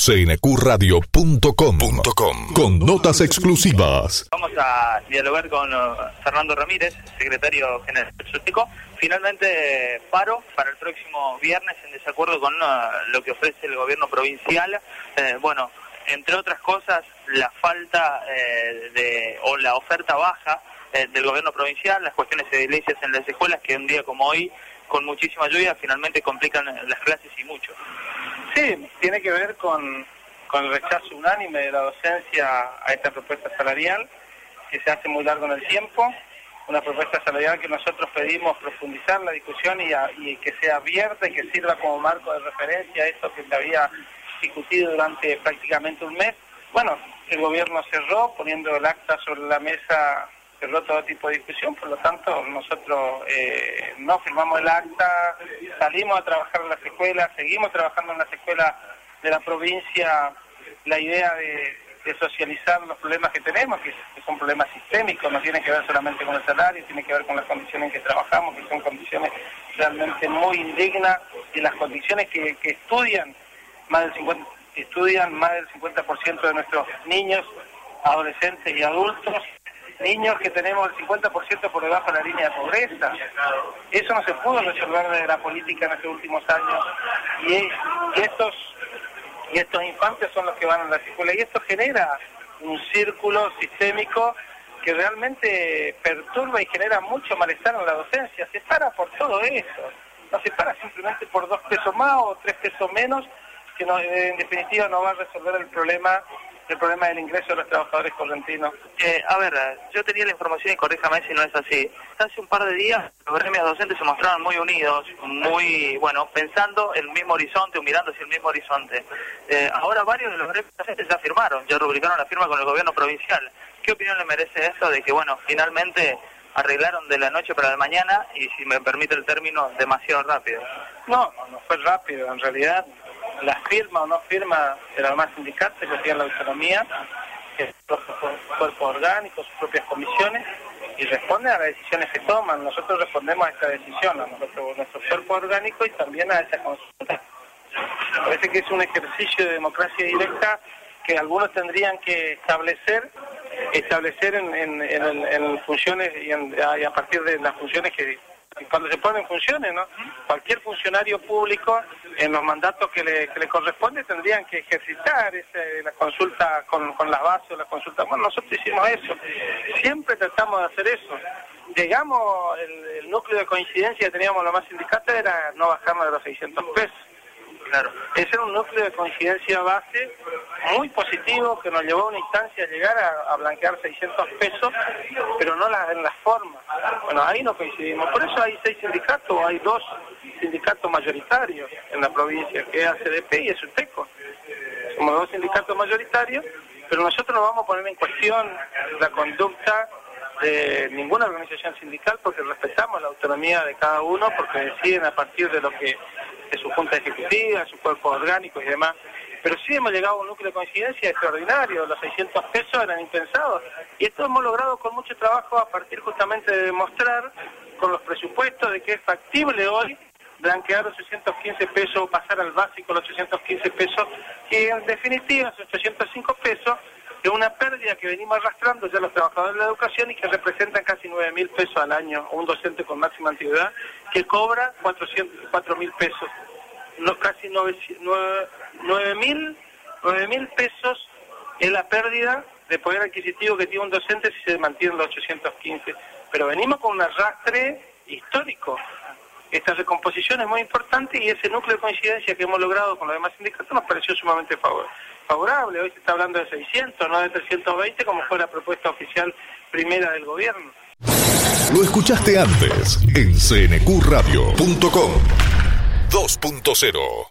cnqradio.com con notas exclusivas. Vamos a dialogar con uh, Fernando Ramírez, secretario general del Finalmente, paro para el próximo viernes en desacuerdo con uh, lo que ofrece el gobierno provincial. Eh, bueno, entre otras cosas, la falta eh, de o la oferta baja eh, del gobierno provincial, las cuestiones de iglesias en las escuelas que un día como hoy, con muchísima lluvia, finalmente complican las clases y mucho. Sí, tiene que ver con, con el rechazo unánime de la docencia a esta propuesta salarial, que se hace muy largo en el tiempo, una propuesta salarial que nosotros pedimos profundizar la discusión y, que sea abierta y que sirva como marco de referencia a esto que se había discutido durante prácticamente un mes. Bueno, el gobierno cerró poniendo el acta sobre la mesa cerró todo tipo de discusión, por lo tanto nosotros eh, no firmamos el acta, salimos a trabajar en las escuelas, seguimos trabajando en las escuelas de la provincia, la idea de, socializar los problemas que tenemos, que, son problemas sistémicos, no tiene que ver solamente con el salario, tiene que ver con las condiciones en que trabajamos, que son condiciones realmente muy indignas y las condiciones que, estudian más del 50 estudian más del 50% de nuestros niños, adolescentes y adultos niños que tenemos el 50% por debajo de la línea de pobreza. Eso no se pudo resolver de la política en estos últimos años. Y, estos y estos infantes son los que van a la escuela. Y esto genera un círculo sistémico que realmente perturba y genera mucho malestar en la docencia. Se para por todo eso. No se para simplemente por dos pesos más o tres pesos menos, que en definitiva no va a resolver el problema el problema del ingreso de los trabajadores correntinos. Eh, a ver, yo tenía la información y corríjame si no es así. Hace un par de días los gremios docentes se mostraron muy unidos, muy, bueno, pensando el mismo horizonte o mirando hacia el mismo horizonte. Eh, ahora varios de los gremios docentes ya firmaron, ya rubricaron la firma con el gobierno provincial. ¿Qué opinión le merece eso de que, bueno, finalmente arreglaron de la noche para la mañana y, si me permite el término, demasiado rápido? No, no fue rápido. En realidad, la firma o no firma de la más sindical que tiene la autonomía, que su cuerpo orgánico, sus propias comisiones, y responden a las decisiones que toman. Nosotros respondemos a esta decisión, a nuestro, nuestro cuerpo orgánico y también a esa consulta. Parece que es un ejercicio de democracia directa que algunos tendrían que establecer establecer en, en, funciones y, y, a partir de las funciones que cuando se ponen funciones, ¿no? Cualquier funcionario público en los mandatos que le, que le corresponde tendrían que ejercitar ese, la consulta con, con las bases, la consulta. Bueno, nosotros hicimos eso. Siempre tratamos de hacer eso. Llegamos, el, el núcleo de coincidencia que teníamos lo más sindicatos era no bajarnos de los 600 pesos. Claro. Ese era un núcleo de coincidencia base muy positivo que nos llevó a una instancia a llegar a, blanquear 600 pesos, pero no la, en las formas. Bueno, ahí no coincidimos. Por eso hay seis sindicatos, hay dos sindicatos mayoritarios en la provincia, que es ACDP y es UTECO. Somos dos sindicatos mayoritarios, pero nosotros no vamos a poner en cuestión la conducta de ninguna organización sindical porque respetamos la autonomía de cada uno, porque deciden a partir de lo que de su junta ejecutiva, su cuerpo orgánico y demás. Pero sí hemos llegado a un núcleo de coincidencia extraordinario, los 600 pesos eran impensados. Y esto hemos logrado con mucho trabajo a partir justamente de demostrar con los presupuestos de que es factible hoy blanquear los 815 pesos, pasar al básico los 815 pesos, que en definitiva esos 805 pesos de una pérdida que venimos arrastrando ya los trabajadores de la educación y que representan casi 9 mil pesos al año, un docente con máxima antigüedad que cobra 400, mil pesos, no, casi 9 mil pesos es la pérdida de poder adquisitivo que tiene un docente si se mantiene los 815. Pero venimos con un arrastre histórico. Esta recomposición es muy importante y ese núcleo de coincidencia que hemos logrado con los demás sindicatos nos pareció sumamente favorable favorable. Hoy se está hablando de 600, no de 320, como fue la propuesta oficial primera del gobierno. Lo escuchaste antes en cnqradio.com 2.0